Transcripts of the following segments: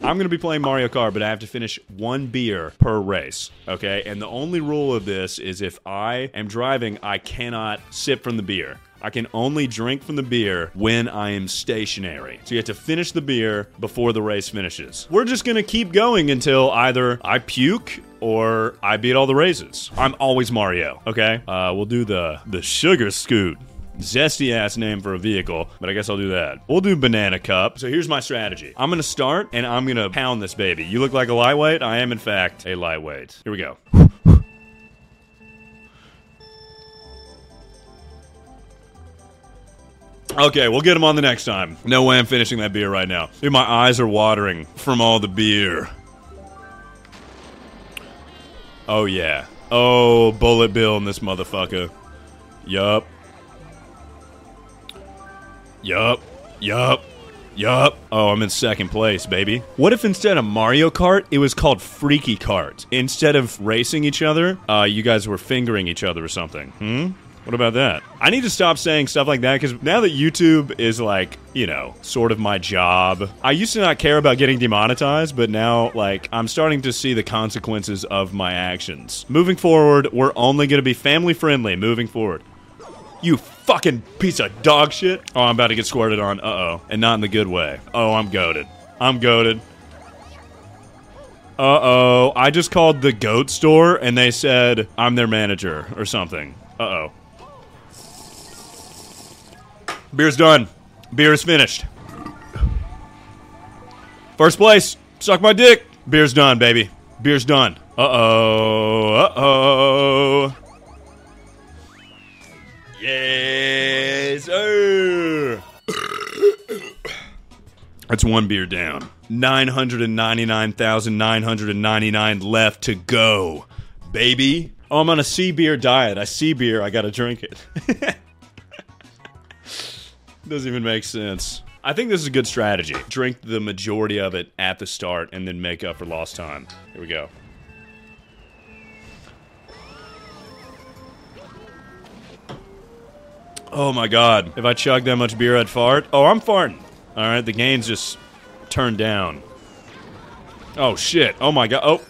I'm going to be playing Mario Kart, but I have to finish one beer per race. Okay. And the only rule of this is if I am driving, I cannot sip from the beer. I can only drink from the beer when I am stationary. So you have to finish the beer before the race finishes. We're just going to keep going until either I puke or I beat all the races. I'm always Mario, okay? Uh, we'll do the the sugar scoot. Zesty ass name for a vehicle, but I guess I'll do that. We'll do Banana Cup. So here's my strategy. I'm gonna start and I'm gonna pound this baby. You look like a lightweight. I am, in fact, a lightweight. Here we go. Okay, we'll get him on the next time. No way I'm finishing that beer right now. Dude, my eyes are watering from all the beer. Oh, yeah. Oh, Bullet Bill in this motherfucker. Yup. Yup. Yup. Yup. Oh, I'm in second place, baby. What if instead of Mario Kart, it was called Freaky Kart? Instead of racing each other, uh, you guys were fingering each other or something. Hmm? What about that? I need to stop saying stuff like that because now that YouTube is like, you know, sort of my job, I used to not care about getting demonetized, but now, like, I'm starting to see the consequences of my actions. Moving forward, we're only going to be family friendly moving forward. You fucking piece of dog shit. Oh, I'm about to get squirted on. Uh oh. And not in the good way. Oh, I'm goaded. I'm goaded. Uh oh. I just called the goat store and they said I'm their manager or something. Uh oh. Beer's done. Beer's finished. First place. Suck my dick. Beer's done, baby. Beer's done. Uh-oh. Uh oh. That's one beer down. 999,999 left to go. Baby. Oh, I'm on a sea beer diet. I see beer, I gotta drink it. Doesn't even make sense. I think this is a good strategy. Drink the majority of it at the start and then make up for lost time. Here we go. Oh my god. If I chug that much beer, I'd fart. Oh, I'm farting. Alright, the gain's just turned down. Oh shit. Oh my god. Oh.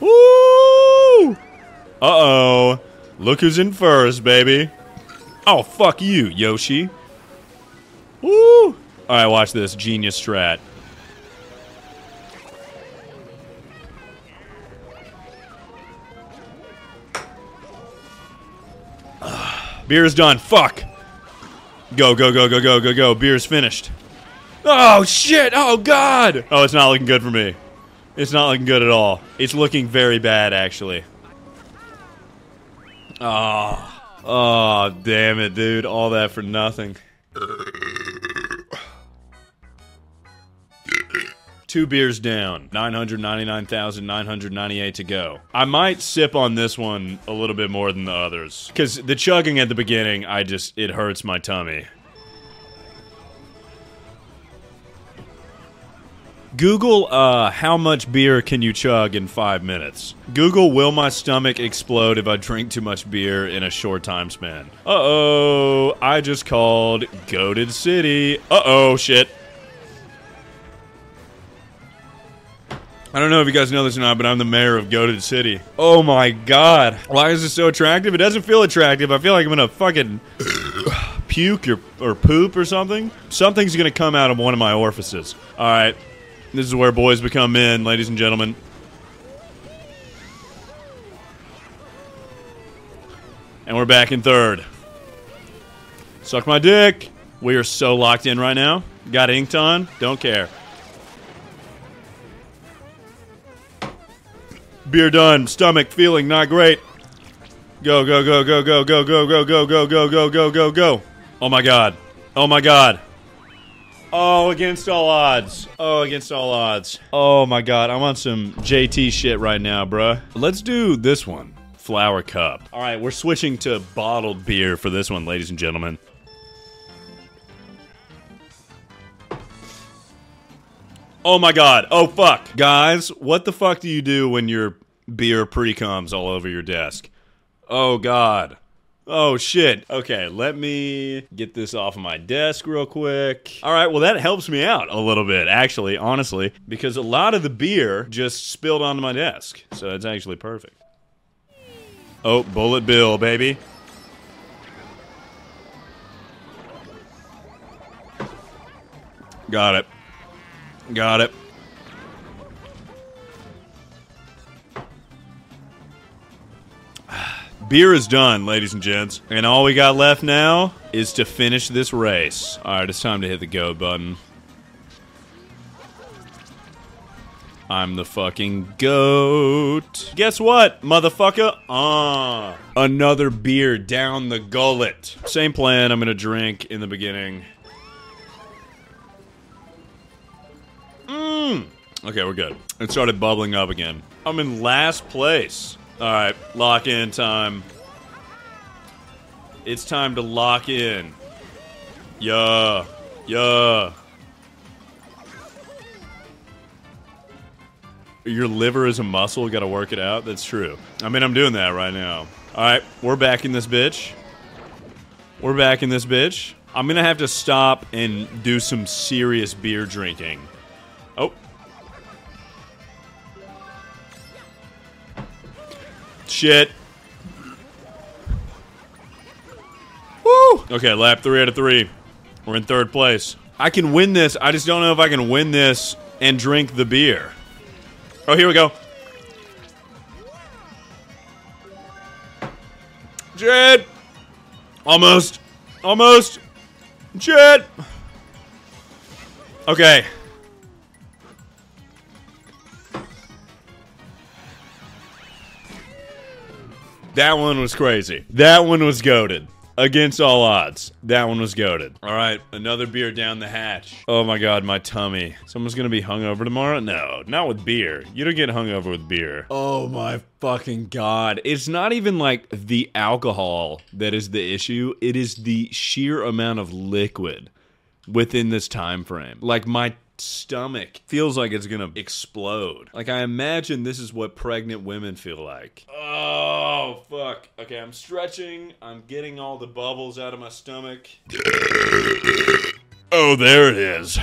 Woo! Uh-oh. Look who's in first, baby. Oh, fuck you, Yoshi. Woo! Alright, watch this. Genius strat. Beer's done. Fuck. Go, go, go, go, go, go, go. Beer's finished. Oh, shit. Oh, God. Oh, it's not looking good for me. It's not looking good at all. It's looking very bad, actually. Oh. Oh, damn it, dude. All that for nothing. Two beers down. 999,998 to go. I might sip on this one a little bit more than the others. Because the chugging at the beginning, I just, it hurts my tummy. Google, uh, how much beer can you chug in five minutes? Google, will my stomach explode if I drink too much beer in a short time span? Uh oh, I just called Goaded City. Uh oh, shit. I don't know if you guys know this or not, but I'm the mayor of Goaded City. Oh my god. Why is this so attractive? It doesn't feel attractive. I feel like I'm gonna fucking puke or, or poop or something. Something's gonna come out of one of my orifices. Alright. This is where boys become men, ladies and gentlemen. And we're back in third. Suck my dick. We are so locked in right now. Got inked on. Don't care. Beer done. Stomach feeling not great. Go, go, go, go, go, go, go, go, go, go, go, go, go, go, go. Oh my god. Oh my god. Oh, against all odds. Oh, against all odds. Oh my god, I'm on some JT shit right now, bruh. Let's do this one. Flower cup. All right, we're switching to bottled beer for this one, ladies and gentlemen. Oh my god. Oh fuck. Guys, what the fuck do you do when your beer pre-comes all over your desk? Oh god. Oh shit. Okay, let me get this off of my desk real quick. All right, well that helps me out a little bit actually, honestly, because a lot of the beer just spilled onto my desk. So it's actually perfect. Oh, Bullet Bill, baby. Got it. Got it. Beer is done, ladies and gents. And all we got left now is to finish this race. Alright, it's time to hit the go button. I'm the fucking goat. Guess what, motherfucker? Ah. Another beer down the gullet. Same plan, I'm gonna drink in the beginning. Mmm. Okay, we're good. It started bubbling up again. I'm in last place. Alright, lock in time. It's time to lock in. Yeah. Yeah. Your liver is a muscle, gotta work it out. That's true. I mean, I'm doing that right now. Alright, we're back in this bitch. We're back in this bitch. I'm gonna have to stop and do some serious beer drinking. Shit. Woo! Okay, lap three out of three. We're in third place. I can win this. I just don't know if I can win this and drink the beer. Oh, here we go. Jed! Almost. Almost. Jed! Okay. That one was crazy. That one was goaded. Against all odds. That one was goaded. All right, another beer down the hatch. Oh my god, my tummy. Someone's gonna be hungover tomorrow? No, not with beer. You don't get hungover with beer. Oh my fucking god. It's not even like the alcohol that is the issue, it is the sheer amount of liquid within this time frame. Like my stomach feels like it's gonna explode. Like I imagine this is what pregnant women feel like. Oh fuck. Okay, I'm stretching. I'm getting all the bubbles out of my stomach. oh, there it is.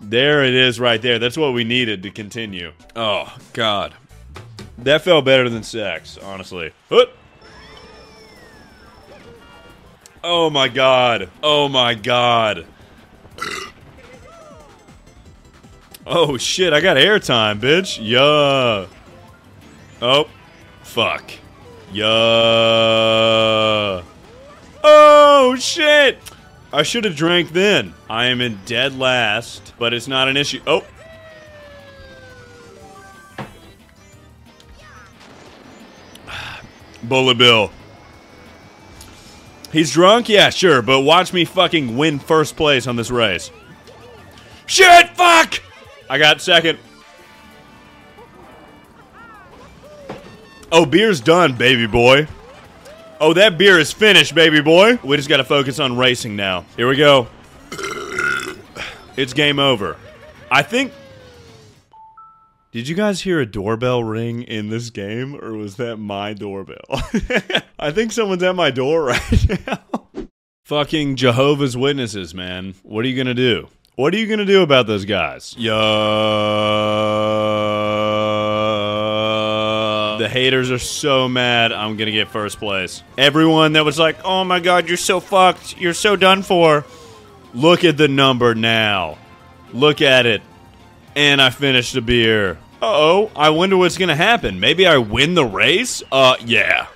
There it is right there. That's what we needed to continue. Oh god. That felt better than sex, honestly. Hoot. Oh my god. Oh my god. Oh shit, I got airtime, bitch. Yeah. Oh. Fuck. Yeah. Oh shit! I should have drank then. I am in dead last, but it's not an issue. Oh. Bullet Bill. He's drunk? Yeah, sure, but watch me fucking win first place on this race. Shit, fuck! I got second. Oh, beer's done, baby boy. Oh, that beer is finished, baby boy. We just gotta focus on racing now. Here we go. It's game over. I think. Did you guys hear a doorbell ring in this game, or was that my doorbell? I think someone's at my door right now. Fucking Jehovah's Witnesses, man. What are you gonna do? What are you gonna do about those guys? Yo. The haters are so mad. I'm gonna get first place. Everyone that was like, "Oh my god, you're so fucked. You're so done for." Look at the number now. Look at it. And I finished the beer. Uh oh. I wonder what's gonna happen. Maybe I win the race? Uh, yeah.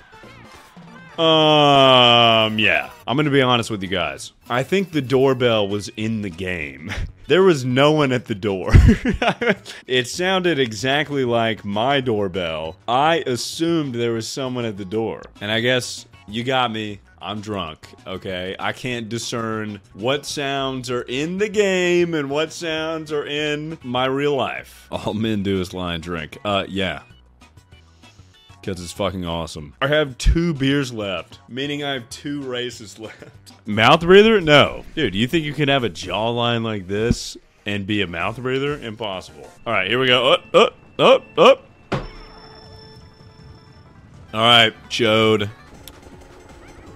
Um, yeah. I'm gonna be honest with you guys. I think the doorbell was in the game. There was no one at the door. it sounded exactly like my doorbell. I assumed there was someone at the door. And I guess you got me. I'm drunk, okay? I can't discern what sounds are in the game and what sounds are in my real life. All men do is lie and drink. Uh, yeah because it's fucking awesome. I have two beers left, meaning I have two races left. Mouth breather? No. Dude, you think you can have a jawline like this and be a mouth breather? Impossible. All right, here we go. Up, up, up, up. All right, chode.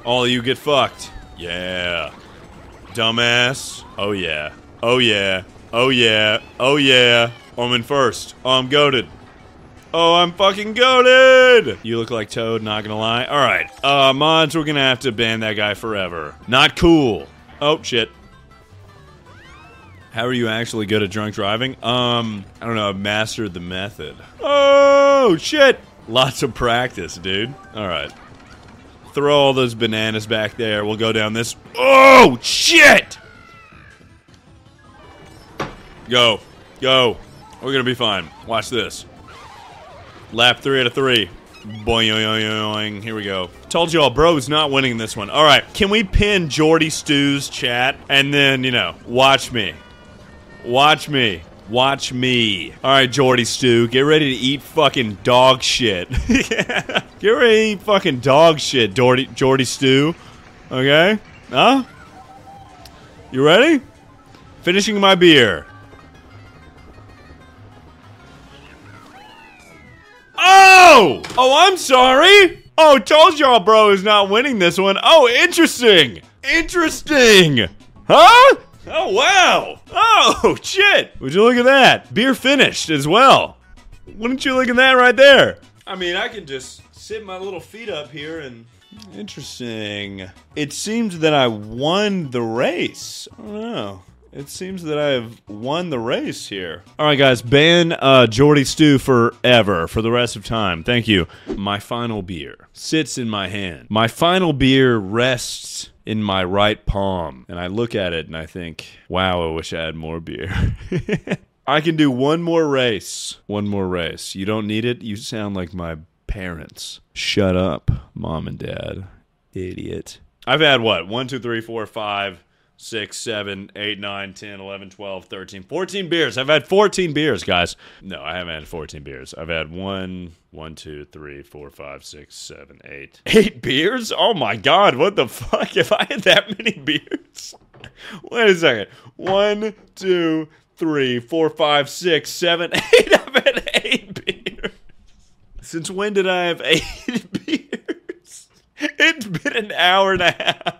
All you get fucked. Yeah. Dumbass. Oh yeah. Oh yeah. Oh yeah. Oh yeah. I'm in first. Oh, I'm goaded. Oh, I'm fucking goaded! You look like Toad, not gonna lie. Alright, uh, mods, we're gonna have to ban that guy forever. Not cool. Oh, shit. How are you actually good at drunk driving? Um, I don't know, I've mastered the method. Oh, shit! Lots of practice, dude. Alright. Throw all those bananas back there. We'll go down this. Oh, shit! Go. Go. We're gonna be fine. Watch this. Lap three out of three. Boing, here we go. Told y'all, bro's not winning this one. All right, can we pin Jordy Stew's chat and then, you know, watch me. Watch me. Watch me. All right, Jordy Stew, get ready to eat fucking dog shit. get ready to eat fucking dog shit, Jordy, Jordy Stew. Okay? Huh? You ready? Finishing my beer. Oh! Oh, I'm sorry. Oh, told y'all bro is not winning this one. Oh, interesting. Interesting. Huh? Oh, wow. Oh, shit. Would you look at that? Beer finished as well. Wouldn't you look at that right there? I mean, I can just sit my little feet up here and. Interesting. It seems that I won the race. I don't know. It seems that I have won the race here. All right, guys, ban uh, Jordy Stew forever for the rest of time. Thank you. My final beer sits in my hand. My final beer rests in my right palm, and I look at it and I think, "Wow, I wish I had more beer." I can do one more race. One more race. You don't need it. You sound like my parents. Shut up, mom and dad. Idiot. I've had what? One, two, three, four, five, six, seven, eight, nine, 10, 11, 12, 13, 14 beers. I've had 14 beers, guys. No, I haven't had 14 beers. I've had one, one, two, three, four, five, six, seven, eight. Eight beers? Oh my god, what the fuck? If I had that many beers? Wait a second. One, two, three, four, five, six, seven, eight. I've had eight beers. Since when did I have eight beers? It's been an hour and a half.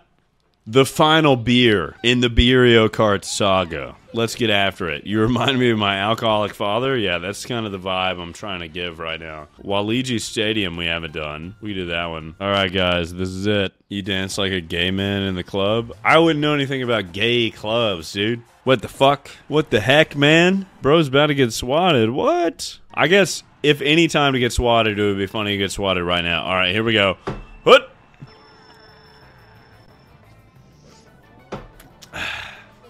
The final beer in the Beerio Kart saga. Let's get after it. You remind me of my alcoholic father? Yeah, that's kind of the vibe I'm trying to give right now. Waluigi Stadium, we haven't done. We did that one. All right, guys, this is it. You dance like a gay man in the club? I wouldn't know anything about gay clubs, dude. What the fuck? What the heck, man? Bro's about to get swatted. What? I guess if any time to get swatted, it would be funny to get swatted right now. All right, here we go. What?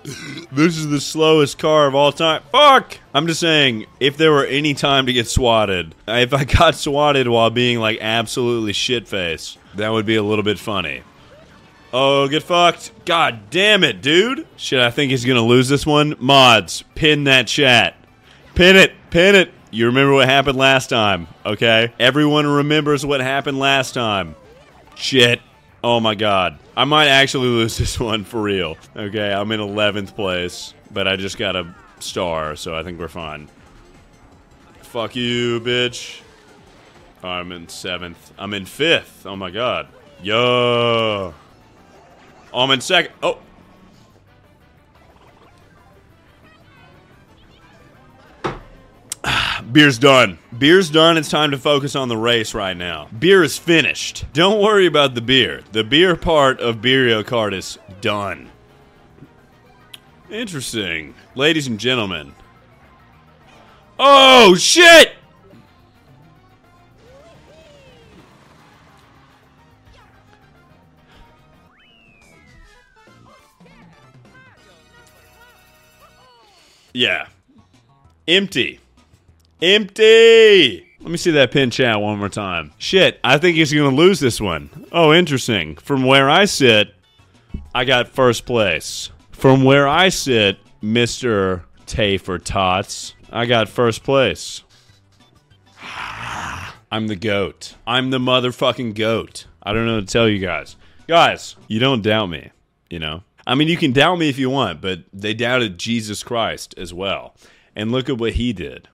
This is the slowest car of all time. Fuck! I'm just saying, if there were any time to get swatted, if I got swatted while being like absolutely shit faced, that would be a little bit funny. Oh, get fucked. God damn it, dude. Shit, I think he's gonna lose this one. Mods, pin that chat. Pin it, pin it. You remember what happened last time, okay? Everyone remembers what happened last time. Shit. Oh my god. I might actually lose this one for real. Okay, I'm in 11th place, but I just got a star, so I think we're fine. Fuck you, bitch. I'm in 7th. I'm in 5th. Oh my god. Yo. Oh, I'm in second. Oh. Beer's done. Beer's done. It's time to focus on the race right now. Beer is finished. Don't worry about the beer. The beer part of Beerio Kart is done. Interesting. Ladies and gentlemen. Oh, shit! Yeah. Empty. Empty! Let me see that pin chat one more time. Shit, I think he's going to lose this one. Oh, interesting. From where I sit, I got first place. From where I sit, Mr. Tay for Tots, I got first place. I'm the goat. I'm the motherfucking goat. I don't know to tell you guys. Guys, you don't doubt me, you know? I mean, you can doubt me if you want, but they doubted Jesus Christ as well. And look at what he did.